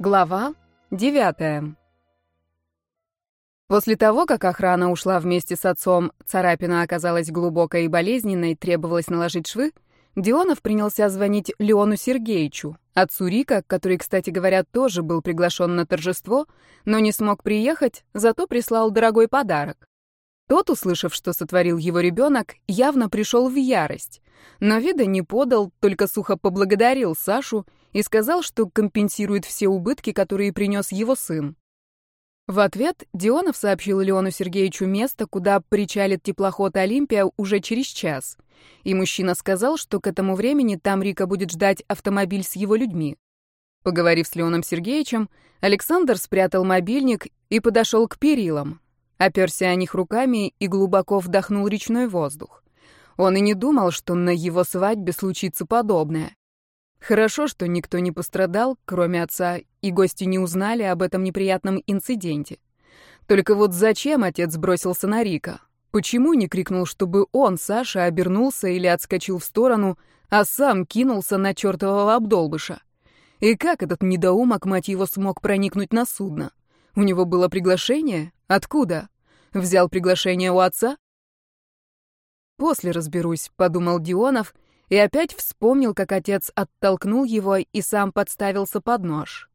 Глава девятая. После того, как охрана ушла вместе с отцом, царапина оказалась глубокой и болезненной, требовалось наложить швы, Дионов принялся звонить Леону Сергеевичу, отцу Рика, который, кстати говоря, тоже был приглашен на торжество, но не смог приехать, зато прислал дорогой подарок. Тот, услышав, что сотворил его ребенок, явно пришел в ярость, но вида не подал, только сухо поблагодарил Сашу и сказал, что компенсирует все убытки, которые принес его сын. В ответ Дионов сообщил Леону Сергеевичу место, куда причалит теплоход «Олимпия» уже через час. И мужчина сказал, что к этому времени там Рика будет ждать автомобиль с его людьми. Поговорив с Леоном Сергеевичем, Александр спрятал мобильник и подошел к перилам. Оперся о них руками и глубоко вдохнул речной воздух. Он и не думал, что на его свадьбе случится подобное. Хорошо, что никто не пострадал, кроме отца, и гости не узнали об этом неприятном инциденте. Только вот зачем отец бросился на Рика? Почему не крикнул, чтобы он, Саша, обернулся или отскочил в сторону, а сам кинулся на чертового обдолбыша? И как этот недоумок, мать его, смог проникнуть на судно? У него было приглашение? Откуда? Взял приглашение у отца? После разберусь, подумал Дионов — и опять вспомнил, как отец оттолкнул его и сам подставился под нож.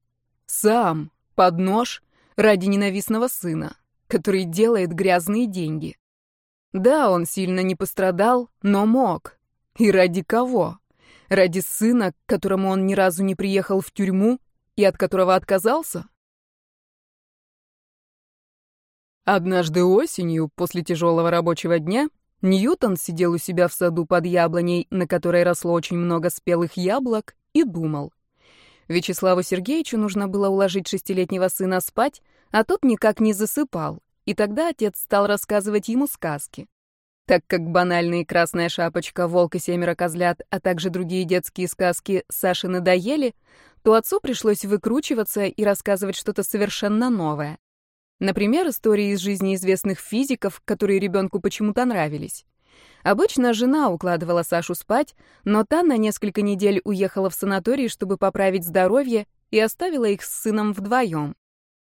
Сам под нож ради ненавистного сына, который делает грязные деньги. Да, он сильно не пострадал, но мог. И ради кого? Ради сына, к которому он ни разу не приехал в тюрьму и от которого отказался? Однажды осенью, после тяжелого рабочего дня, Ньютон сидел у себя в саду под яблоней, на которой росло очень много спелых яблок, и думал. Вячеславу Сергеевичу нужно было уложить шестилетнего сына спать, а тот никак не засыпал, и тогда отец стал рассказывать ему сказки. Так как банальные «Красная шапочка», «Волк и семеро козлят», а также другие детские сказки Саше надоели, то отцу пришлось выкручиваться и рассказывать что-то совершенно новое. Например, истории из жизни известных физиков, которые ребенку почему-то нравились. Обычно жена укладывала Сашу спать, но та на несколько недель уехала в санаторий, чтобы поправить здоровье, и оставила их с сыном вдвоем.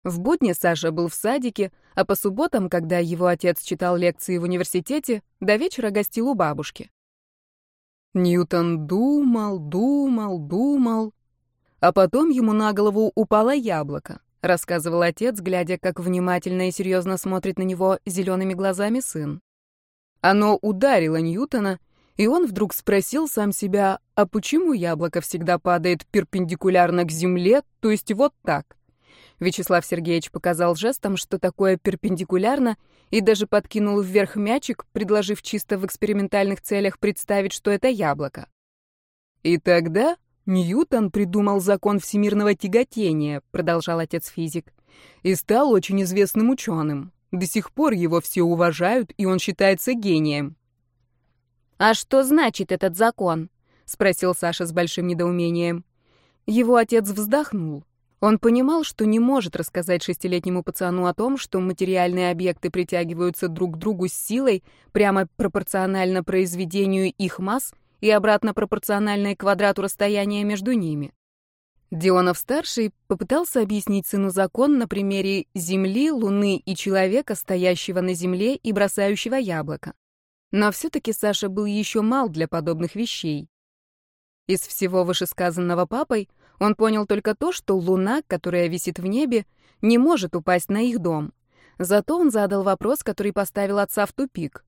В будни Саша был в садике, а по субботам, когда его отец читал лекции в университете, до вечера гостил у бабушки. Ньютон думал, думал, думал, а потом ему на голову упало яблоко рассказывал отец, глядя, как внимательно и серьезно смотрит на него зелеными глазами сын. Оно ударило Ньютона, и он вдруг спросил сам себя, а почему яблоко всегда падает перпендикулярно к земле, то есть вот так? Вячеслав Сергеевич показал жестом, что такое перпендикулярно, и даже подкинул вверх мячик, предложив чисто в экспериментальных целях представить, что это яблоко. И тогда Ньютон придумал закон всемирного тяготения, продолжал отец физик, и стал очень известным ученым. До сих пор его все уважают, и он считается гением. А что значит этот закон? спросил Саша с большим недоумением. Его отец вздохнул. Он понимал, что не может рассказать шестилетнему пацану о том, что материальные объекты притягиваются друг к другу с силой, прямо пропорционально произведению их масс, и обратно пропорциональной квадрату расстояния между ними. Дионов-старший попытался объяснить сыну закон на примере Земли, Луны и человека, стоящего на Земле и бросающего яблоко. Но все-таки Саша был еще мал для подобных вещей. Из всего вышесказанного папой он понял только то, что Луна, которая висит в небе, не может упасть на их дом. Зато он задал вопрос, который поставил отца в тупик.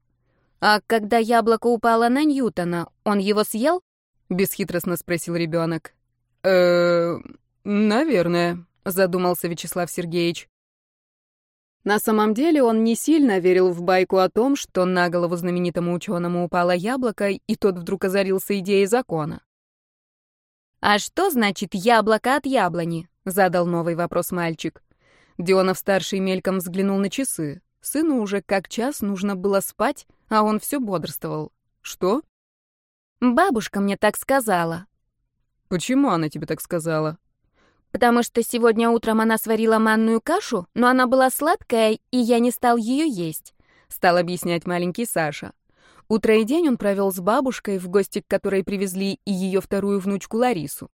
«А когда яблоко упало на Ньютона, он его съел?» — бесхитростно спросил ребенок. э наверное», — задумался Вячеслав Сергеевич. На самом деле он не сильно верил в байку о том, что на голову знаменитому ученому упало яблоко, и тот вдруг озарился идеей закона. «А что значит яблоко от яблони?» — задал новый вопрос мальчик. Дионов-старший мельком взглянул на часы. Сыну уже как час нужно было спать, а он все бодрствовал. Что? Бабушка мне так сказала. Почему она тебе так сказала? Потому что сегодня утром она сварила манную кашу, но она была сладкая, и я не стал ее есть, стал объяснять маленький Саша. Утро и день он провел с бабушкой, в гости к которой привезли и ее вторую внучку Ларису.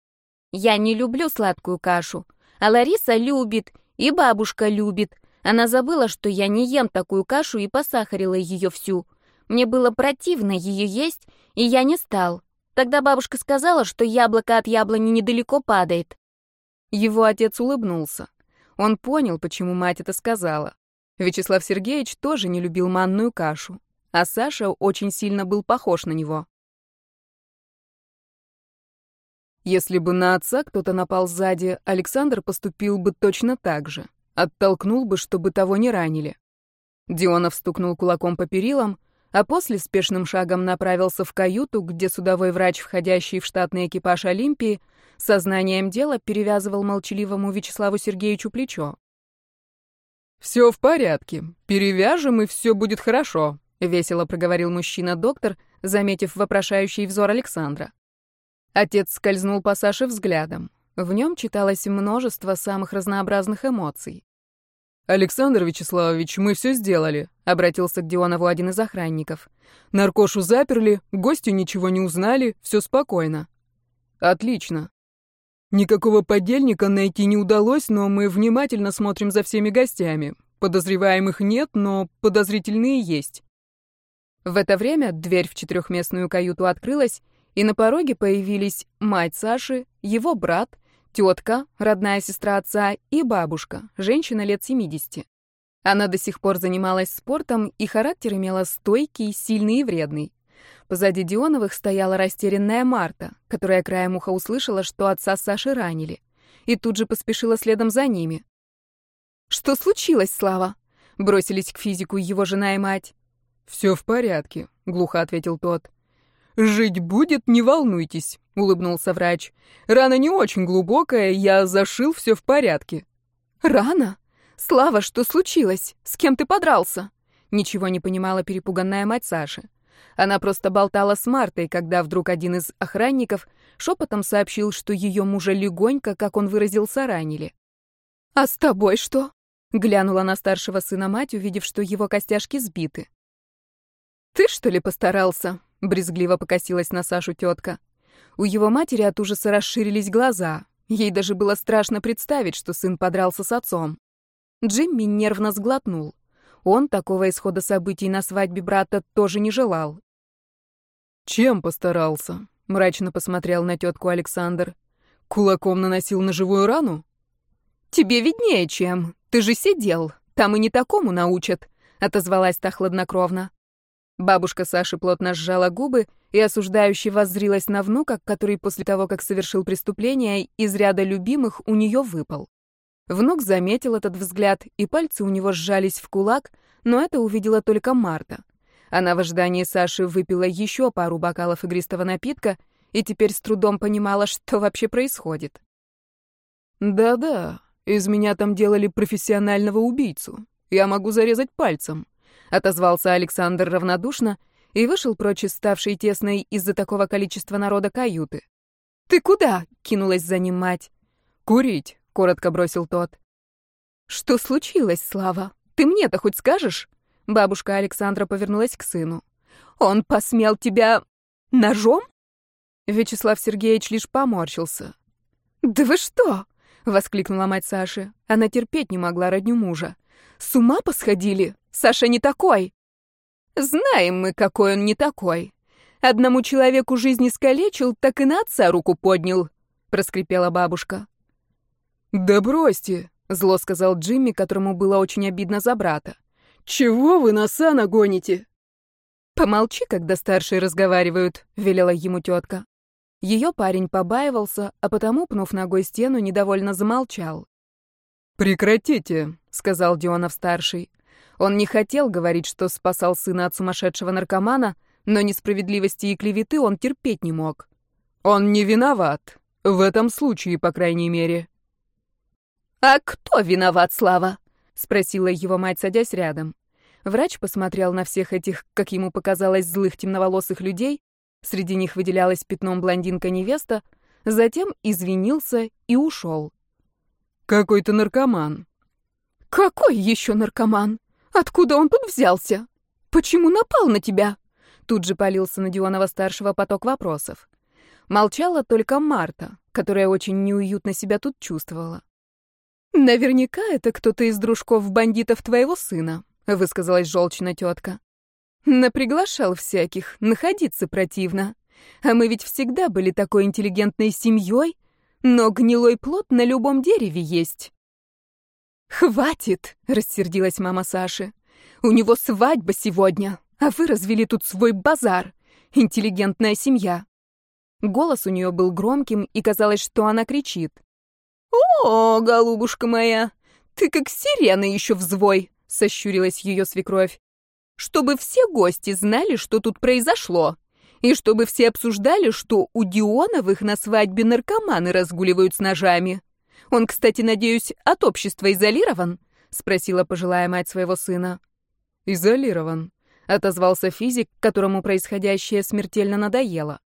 Я не люблю сладкую кашу, А Лариса любит, и бабушка любит. Она забыла, что я не ем такую кашу и посахарила ее всю. Мне было противно ее есть, и я не стал. Тогда бабушка сказала, что яблоко от яблони недалеко падает. Его отец улыбнулся. Он понял, почему мать это сказала. Вячеслав Сергеевич тоже не любил манную кашу, а Саша очень сильно был похож на него. Если бы на отца кто-то напал сзади, Александр поступил бы точно так же. Оттолкнул бы, чтобы того не ранили. Дионов стукнул кулаком по перилам, а после спешным шагом направился в каюту, где судовой врач, входящий в штатный экипаж Олимпии, сознанием дела перевязывал молчаливому Вячеславу Сергеевичу плечо. «Все в порядке. Перевяжем, и все будет хорошо», — весело проговорил мужчина-доктор, заметив вопрошающий взор Александра. Отец скользнул по Саше взглядом. В нем читалось множество самых разнообразных эмоций. «Александр Вячеславович, мы все сделали», — обратился к Дионову один из охранников. «Наркошу заперли, гости ничего не узнали, все спокойно». «Отлично. Никакого подельника найти не удалось, но мы внимательно смотрим за всеми гостями. Подозреваемых нет, но подозрительные есть». В это время дверь в четырехместную каюту открылась, и на пороге появились мать Саши, его брат, тетка, родная сестра отца и бабушка, женщина лет 70. Она до сих пор занималась спортом, и характер имела стойкий, сильный и вредный. Позади Дионовых стояла растерянная Марта, которая краем уха услышала, что отца Саши ранили, и тут же поспешила следом за ними. «Что случилось, Слава?» Бросились к физику его жена и мать. «Все в порядке», — глухо ответил тот. «Жить будет, не волнуйтесь», — улыбнулся врач. «Рана не очень глубокая, я зашил, все в порядке». «Рана? Слава, что случилось? С кем ты подрался?» Ничего не понимала перепуганная мать Саши. Она просто болтала с Мартой, когда вдруг один из охранников шепотом сообщил, что ее мужа легонько, как он выразился, ранили. «А с тобой что?» — глянула на старшего сына мать, увидев, что его костяшки сбиты. «Ты, что ли, постарался?» Брезгливо покосилась на Сашу тетка. У его матери от ужаса расширились глаза. Ей даже было страшно представить, что сын подрался с отцом. Джимми нервно сглотнул. Он такого исхода событий на свадьбе брата тоже не желал. «Чем постарался?» — мрачно посмотрел на тетку Александр. «Кулаком наносил ножевую рану?» «Тебе виднее, чем. Ты же сидел. Там и не такому научат», — отозвалась та хладнокровно. Бабушка Саши плотно сжала губы и осуждающе воззрилась на внука, который после того, как совершил преступление, из ряда любимых у нее выпал. Внук заметил этот взгляд, и пальцы у него сжались в кулак, но это увидела только Марта. Она в ожидании Саши выпила еще пару бокалов игристого напитка и теперь с трудом понимала, что вообще происходит. «Да-да, из меня там делали профессионального убийцу. Я могу зарезать пальцем», отозвался Александр равнодушно и вышел прочь из ставшей тесной из-за такого количества народа каюты. «Ты куда?» — кинулась за ним мать. «Курить», — коротко бросил тот. «Что случилось, Слава? Ты мне-то хоть скажешь?» Бабушка Александра повернулась к сыну. «Он посмел тебя... ножом?» Вячеслав Сергеевич лишь поморщился. «Да вы что?» — воскликнула мать Саши. Она терпеть не могла родню мужа. «С ума посходили? Саша не такой. Знаем мы, какой он не такой. Одному человеку жизнь искалечил, так и на отца руку поднял, проскрипела бабушка. Да бросьте, зло сказал Джимми, которому было очень обидно за брата. Чего вы на сана гоните? Помолчи, когда старшие разговаривают, велела ему тетка. Ее парень побаивался, а потому, пнув ногой стену, недовольно замолчал. «Прекратите», — сказал Дионов-старший. Он не хотел говорить, что спасал сына от сумасшедшего наркомана, но несправедливости и клеветы он терпеть не мог. Он не виноват. В этом случае, по крайней мере. «А кто виноват, Слава?» — спросила его мать, садясь рядом. Врач посмотрел на всех этих, как ему показалось, злых темноволосых людей. Среди них выделялась пятном блондинка-невеста, затем извинился и ушел. «Какой-то наркоман». «Какой еще наркоман?» Откуда он тут взялся? Почему напал на тебя?» Тут же полился на Дионова-старшего поток вопросов. Молчала только Марта, которая очень неуютно себя тут чувствовала. Наверняка это кто-то из дружков бандитов твоего сына, высказалась желчно тетка. Наприглашал всяких, находиться противно. А мы ведь всегда были такой интеллигентной семьей, но гнилой плод на любом дереве есть. «Хватит!» — рассердилась мама Саши. «У него свадьба сегодня, а вы развели тут свой базар. Интеллигентная семья». Голос у нее был громким, и казалось, что она кричит. «О, голубушка моя, ты как сирена еще взвой!» — сощурилась ее свекровь. «Чтобы все гости знали, что тут произошло, и чтобы все обсуждали, что у Дионовых на свадьбе наркоманы разгуливают с ножами. Он, кстати, надеюсь, от общества изолирован?» — спросила пожилая мать своего сына. «Изолирован», — отозвался физик, которому происходящее смертельно надоело.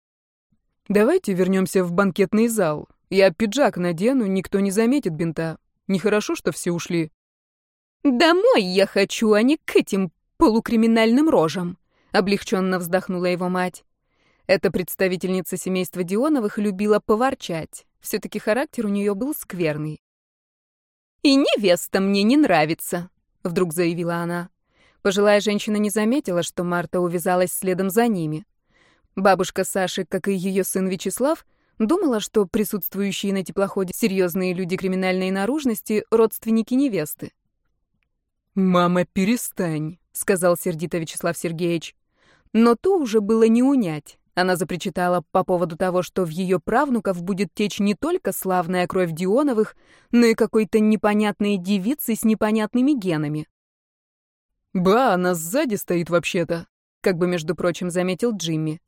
«Давайте вернемся в банкетный зал. Я пиджак надену, никто не заметит бинта. Нехорошо, что все ушли». «Домой я хочу, а не к этим полукриминальным рожам», — облегченно вздохнула его мать. Эта представительница семейства Дионовых любила поворчать. Все-таки характер у нее был скверный. «И невеста мне не нравится», — вдруг заявила она. Пожилая женщина не заметила, что Марта увязалась следом за ними. Бабушка Саши, как и ее сын Вячеслав, думала, что присутствующие на теплоходе серьезные люди криминальной наружности — родственники невесты. «Мама, перестань», — сказал сердито Вячеслав Сергеевич. Но то уже было не унять. Она запричитала по поводу того, что в ее правнуков будет течь не только славная кровь Дионовых, но и какой-то непонятной девицы с непонятными генами. «Ба, она сзади стоит вообще-то», — как бы, между прочим, заметил Джимми.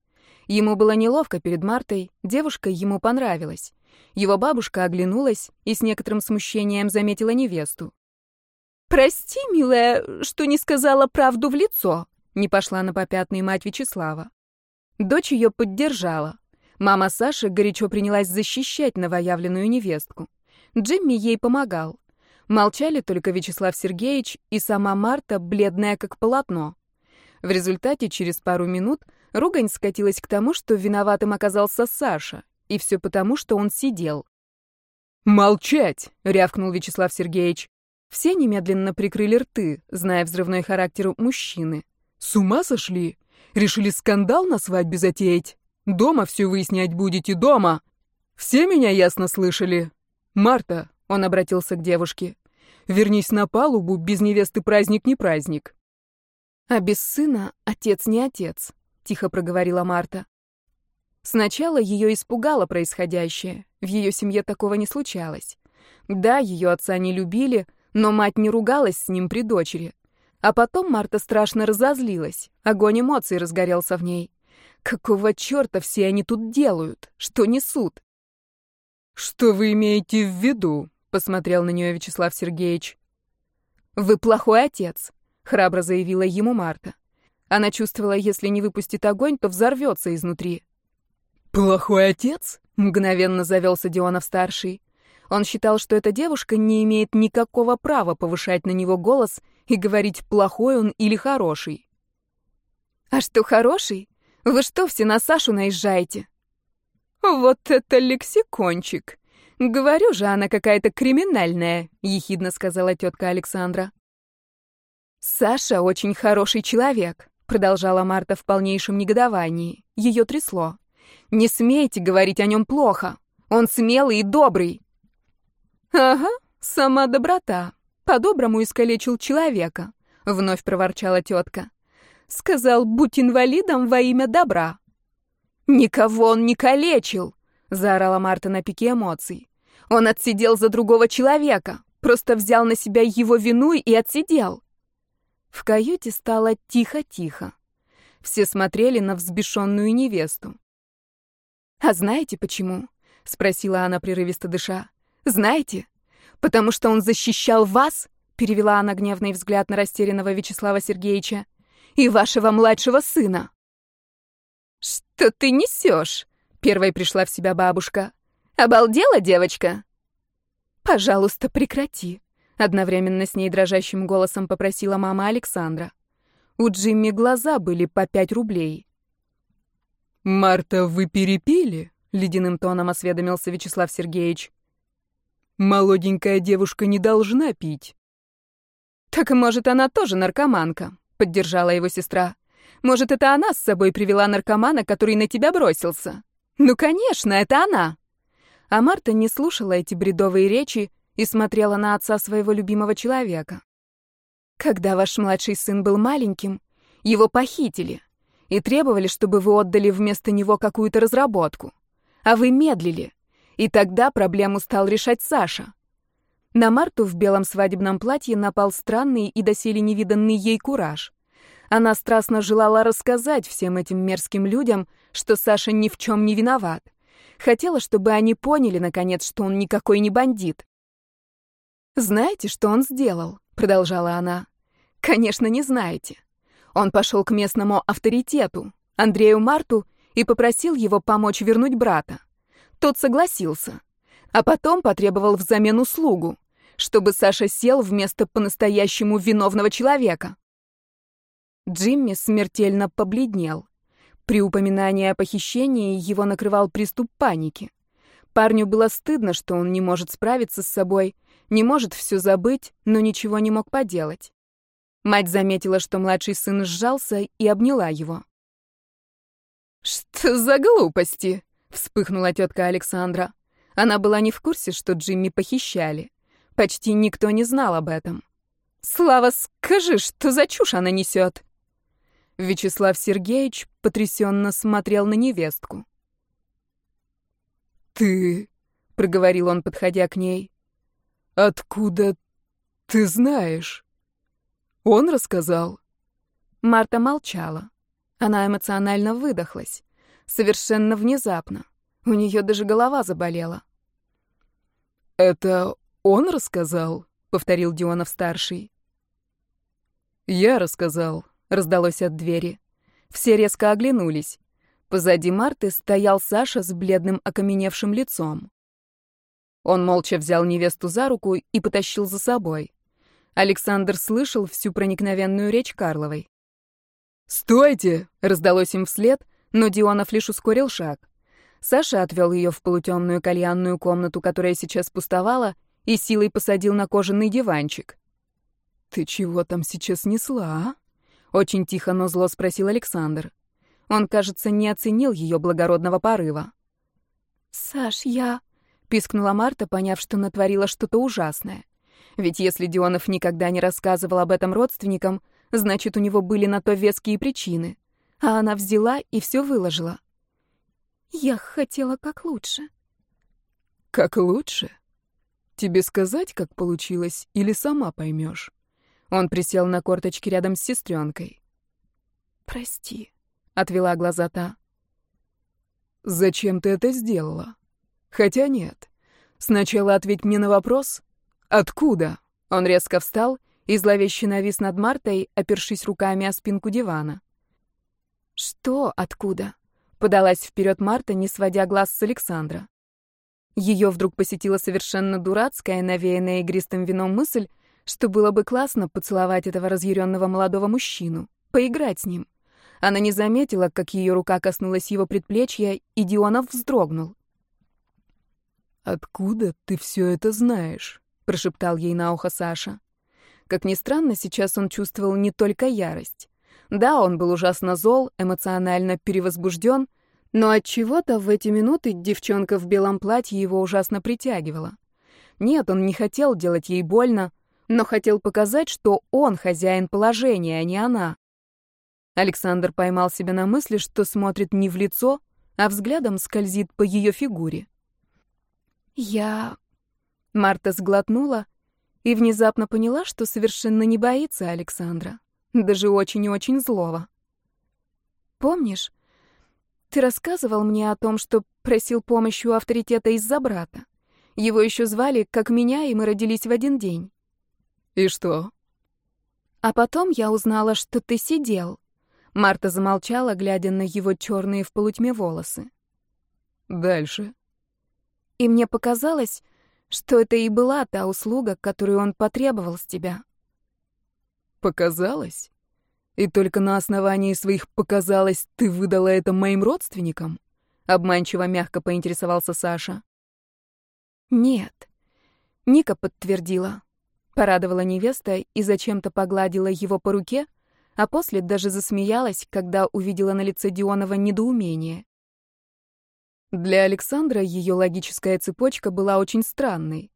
Ему было неловко перед Мартой, девушка ему понравилась. Его бабушка оглянулась и с некоторым смущением заметила невесту. «Прости, милая, что не сказала правду в лицо», — не пошла на попятный мать Вячеслава. Дочь ее поддержала. Мама Саши горячо принялась защищать новоявленную невестку. Джимми ей помогал. Молчали только Вячеслав Сергеевич и сама Марта, бледная как полотно. В результате через пару минут ругань скатилась к тому, что виноватым оказался Саша, и все потому, что он сидел. «Молчать!» — рявкнул Вячеслав Сергеевич. Все немедленно прикрыли рты, зная взрывной характер мужчины. «С ума сошли? Решили скандал на свадьбе затеять? Дома все выяснять будете, дома. Все меня ясно слышали? Марта, он обратился к девушке, вернись на палубу, без невесты праздник не праздник. А без сына отец не отец, тихо проговорила Марта. Сначала ее испугало происходящее. В ее семье такого не случалось. Да, ее отца не любили, но мать не ругалась с ним при дочери. А потом Марта страшно разозлилась. Огонь эмоций разгорелся в ней. Какого черта все они тут делают? Что несут? «Что вы имеете в виду?» — посмотрел на нее Вячеслав Сергеевич. «Вы плохой отец», — храбро заявила ему Марта. Она чувствовала, если не выпустит огонь, то взорвется изнутри. «Плохой отец?» — мгновенно завелся Дионов-старший. Он считал, что эта девушка не имеет никакого права повышать на него голос и говорить, плохой он или хороший. «А что, хороший? Вы что, все на Сашу наезжаете?» «Вот это лексикончик! Говорю же, она какая-то криминальная», — ехидно сказала тетка Александра. «Саша очень хороший человек», — продолжала Марта в полнейшем негодовании. Ее трясло. «Не смейте говорить о нем плохо. Он смелый и добрый». «Ага, сама доброта. По-доброму искалечил человека», — вновь проворчала тетка. «Сказал, будь инвалидом во имя добра». «Никого он не калечил», — заорала Марта на пике эмоций. «Он отсидел за другого человека, просто взял на себя его вину и отсидел». В каюте стало тихо-тихо. Все смотрели на взбешенную невесту. «А знаете почему?» — спросила она, прерывисто дыша. Знаете? Потому что он защищал вас, перевела она гневный взгляд на растерянного Вячеслава Сергеевича, и вашего младшего сына. Что ты несешь? Первой пришла в себя бабушка. Обалдела, девочка? Пожалуйста, прекрати. Одновременно с ней дрожащим голосом попросила мама Александра. У Джимми глаза были по пять рублей. «Марта, вы перепили?» — ледяным тоном осведомился Вячеслав Сергеевич. Молоденькая девушка не должна пить. Так, может, она тоже наркоманка, поддержала его сестра. Может, это она с собой привела наркомана, который на тебя бросился? Ну, конечно, это она. А Марта не слушала эти бредовые речи и смотрела на отца своего любимого человека. Когда ваш младший сын был маленьким, его похитили и требовали, чтобы вы отдали вместо него какую-то разработку. А вы медлили. И тогда проблему стал решать Саша. На Марту в белом свадебном платье напал странный и доселе невиданный ей кураж. Она страстно желала рассказать всем этим мерзким людям, что Саша ни в чем не виноват. Хотела, чтобы они поняли, наконец, что он никакой не бандит. «Знаете, что он сделал?» — продолжала она. «Конечно, не знаете. Он пошел к местному авторитету, Андрею Марту, и попросил его помочь вернуть брата. Тот согласился. А потом потребовал взамен услугу, чтобы Саша сел вместо по-настоящему виновного человека. Джимми смертельно побледнел. При упоминании о похищении его накрывал приступ паники. Парню было стыдно, что он не может справиться с собой, не может все забыть, но ничего не мог поделать. Мать заметила, что младший сын сжался и обняла его. «Что за глупости?» — вспыхнула тетка Александра. Она была не в курсе, что Джимми похищали. Почти никто не знал об этом. «Слава, скажи, что за чушь она несет?» Вячеслав Сергеевич потрясенно смотрел на невестку. «Ты...» — проговорил он, подходя к ней. «Откуда ты знаешь?» «Он рассказал?» Марта молчала. Она эмоционально выдохлась. Совершенно внезапно. У нее даже голова заболела. «Это он рассказал?» — повторил Дионов-старший. «Я рассказал», — раздалось от двери. Все резко оглянулись. Позади Марты стоял Саша с бледным окаменевшим лицом. Он молча взял невесту за руку и потащил за собой. Александр слышал всю проникновенную речь Карловой. «Стойте!» — раздалось им вслед, но Дионов лишь ускорил шаг. Саша отвел ее в полутемную кальянную комнату, которая сейчас пустовала, и силой посадил на кожаный диванчик. «Ты чего там сейчас несла, а?» — очень тихо, но зло спросил Александр. Он, кажется, не оценил ее благородного порыва. «Саш, я...» — пискнула Марта, поняв, что натворила что-то ужасное. Ведь если Дионов никогда не рассказывал об этом родственникам, Значит, у него были на то веские причины. А она взяла и все выложила. Я хотела как лучше. Как лучше? Тебе сказать, как получилось, или сама поймешь? Он присел на корточки рядом с сестренкой. «Прости», — отвела глаза та. «Зачем ты это сделала? Хотя нет. Сначала ответь мне на вопрос. Откуда?» Он резко встал и зловеще навис над Мартой, опершись руками о спинку дивана. «Что? Откуда?» — подалась вперед Марта, не сводя глаз с Александра. Ее вдруг посетила совершенно дурацкая, навеянная игристым вином мысль, что было бы классно поцеловать этого разъяренного молодого мужчину, поиграть с ним. Она не заметила, как ее рука коснулась его предплечья, и Дионов вздрогнул. «Откуда ты все это знаешь?» — прошептал ей на ухо Саша. Как ни странно, сейчас он чувствовал не только ярость. Да, он был ужасно зол, эмоционально перевозбужден, но от чего-то в эти минуты девчонка в белом платье его ужасно притягивала. Нет, он не хотел делать ей больно, но хотел показать, что он хозяин положения, а не она. Александр поймал себя на мысли, что смотрит не в лицо, а взглядом скользит по ее фигуре. «Я...» Марта сглотнула и внезапно поняла, что совершенно не боится Александра, даже очень и очень злого. «Помнишь, ты рассказывал мне о том, что просил помощи у авторитета из-за брата. Его еще звали, как меня, и мы родились в один день». «И что?» «А потом я узнала, что ты сидел». Марта замолчала, глядя на его черные в полутьме волосы. «Дальше?» «И мне показалось, что это и была та услуга, которую он потребовал с тебя. Показалось? И только на основании своих «показалось» ты выдала это моим родственникам? Обманчиво мягко поинтересовался Саша. Нет. Ника подтвердила. Порадовала невеста и зачем-то погладила его по руке, а после даже засмеялась, когда увидела на лице Дионова недоумение. Для Александра ее логическая цепочка была очень странной.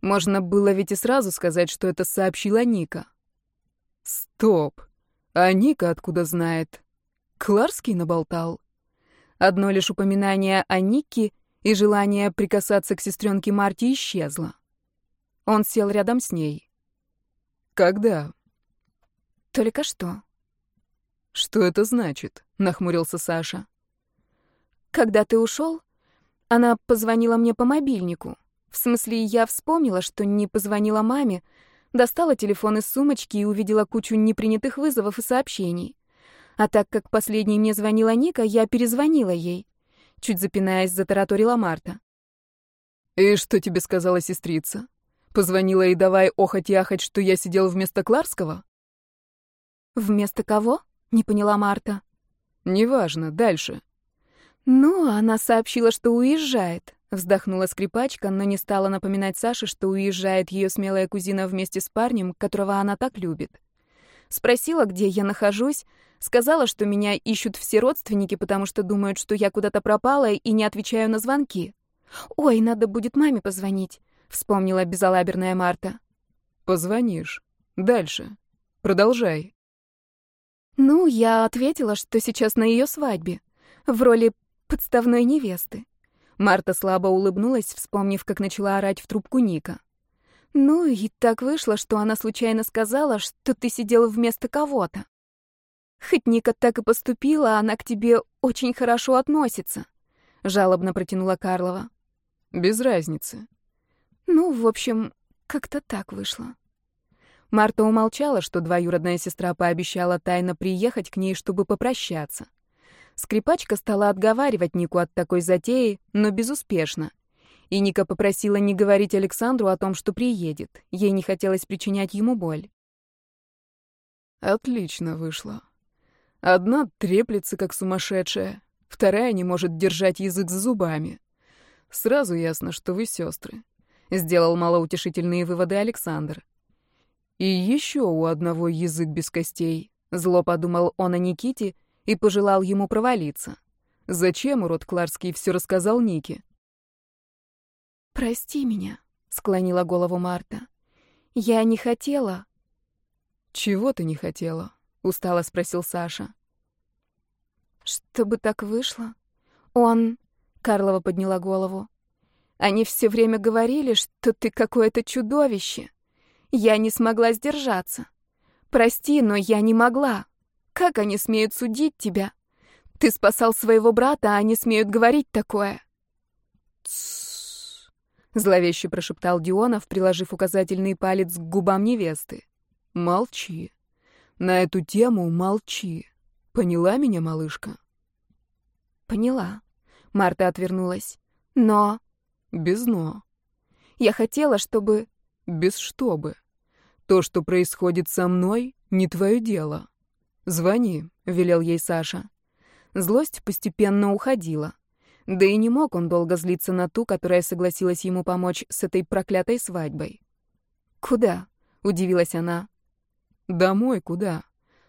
Можно было ведь и сразу сказать, что это сообщила Ника. Стоп. А Ника откуда знает? Кларский наболтал. Одно лишь упоминание о Нике и желание прикасаться к сестренке Марте исчезло. Он сел рядом с ней. «Когда?» «Только что». «Что это значит?» — нахмурился Саша. Когда ты ушел, она позвонила мне по мобильнику. В смысле, я вспомнила, что не позвонила маме, достала телефон из сумочки и увидела кучу непринятых вызовов и сообщений. А так как последней мне звонила Ника, я перезвонила ей. Чуть запинаясь, затараторила Марта. «И что тебе сказала сестрица? Позвонила и давай ахать, что я сидел вместо Кларского?» «Вместо кого?» — не поняла Марта. «Неважно, дальше». «Ну, она сообщила, что уезжает», — вздохнула скрипачка, но не стала напоминать Саше, что уезжает ее смелая кузина вместе с парнем, которого она так любит. Спросила, где я нахожусь, сказала, что меня ищут все родственники, потому что думают, что я куда-то пропала и не отвечаю на звонки. «Ой, надо будет маме позвонить», — вспомнила безалаберная Марта. «Позвонишь. Дальше. Продолжай». Ну, я ответила, что сейчас на ее свадьбе. В роли подставной невесты. Марта слабо улыбнулась, вспомнив, как начала орать в трубку Ника. Ну и так вышло, что она случайно сказала, что ты сидела вместо кого-то. Хоть Ника так и поступила, она к тебе очень хорошо относится, жалобно протянула Карлова. Без разницы. Ну, в общем, как-то так вышло. Марта умолчала, что двоюродная сестра пообещала тайно приехать к ней, чтобы попрощаться. Скрипачка стала отговаривать Нику от такой затеи, но безуспешно. И Ника попросила не говорить Александру о том, что приедет. Ей не хотелось причинять ему боль. Отлично вышло. Одна треплется, как сумасшедшая, вторая не может держать язык за зубами. Сразу ясно, что вы сестры. Сделал малоутешительные выводы Александр. И еще у одного язык без костей. Зло подумал он о Никите и пожелал ему провалиться. Зачем урод Кларский все рассказал Нике? «Прости меня», — склонила голову Марта. «Я не хотела». «Чего ты не хотела?» — устало спросил Саша. «Чтобы так вышло. Он...» — Карлова подняла голову. «Они все время говорили, что ты какое-то чудовище. Я не смогла сдержаться. Прости, но я не могла. Как они смеют судить тебя? Ты спасал своего брата, а они смеют говорить такое. Тссс. Зловеще прошептал Дионов, приложив указательный палец к губам невесты. Молчи. На эту тему молчи. Поняла меня, малышка? Поняла. Марта отвернулась. Но... Без но. Я хотела, чтобы... Без чтобы. То, что происходит со мной, не твое дело. «Звони», — велел ей Саша. Злость постепенно уходила. Да и не мог он долго злиться на ту, которая согласилась ему помочь с этой проклятой свадьбой. «Куда?» — удивилась она. «Домой куда?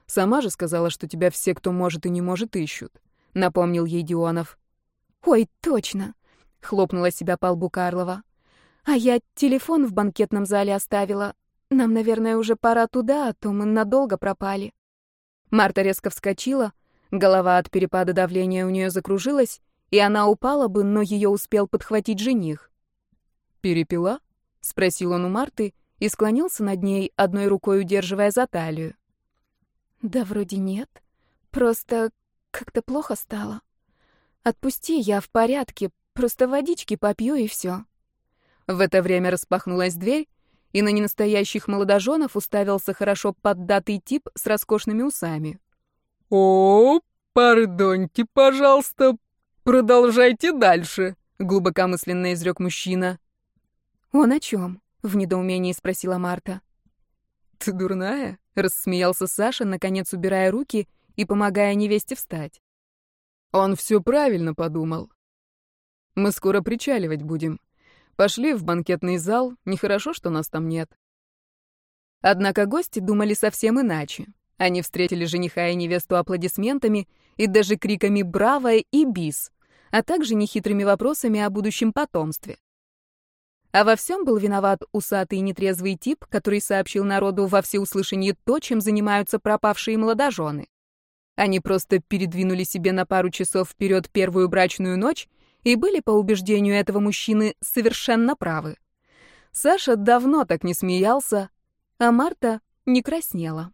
Сама же сказала, что тебя все, кто может и не может, ищут», — напомнил ей Дионов. «Ой, точно!» — хлопнула себя по лбу Карлова. «А я телефон в банкетном зале оставила. Нам, наверное, уже пора туда, а то мы надолго пропали». Марта резко вскочила, голова от перепада давления у нее закружилась, и она упала бы, но ее успел подхватить жених. «Перепила?» — спросил он у Марты и склонился над ней, одной рукой удерживая за талию. «Да вроде нет. Просто как-то плохо стало. Отпусти, я в порядке, просто водички попью и все». В это время распахнулась дверь, и на ненастоящих молодоженов уставился хорошо поддатый тип с роскошными усами. «О, пардоньте, пожалуйста, продолжайте дальше», — глубокомысленно изрек мужчина. «Он о чем?» — в недоумении спросила Марта. «Ты дурная?» — рассмеялся Саша, наконец убирая руки и помогая невесте встать. Он все правильно подумал. Мы скоро причаливать будем. Пошли в банкетный зал, нехорошо, что нас там нет. Однако гости думали совсем иначе. Они встретили жениха и невесту аплодисментами и даже криками «Браво!» и «Бис!», а также нехитрыми вопросами о будущем потомстве. А во всем был виноват усатый и нетрезвый тип, который сообщил народу во всеуслышание то, чем занимаются пропавшие молодожены. Они просто передвинули себе на пару часов вперед первую брачную ночь и были, по убеждению этого мужчины, совершенно правы. Саша давно так не смеялся, а Марта не краснела.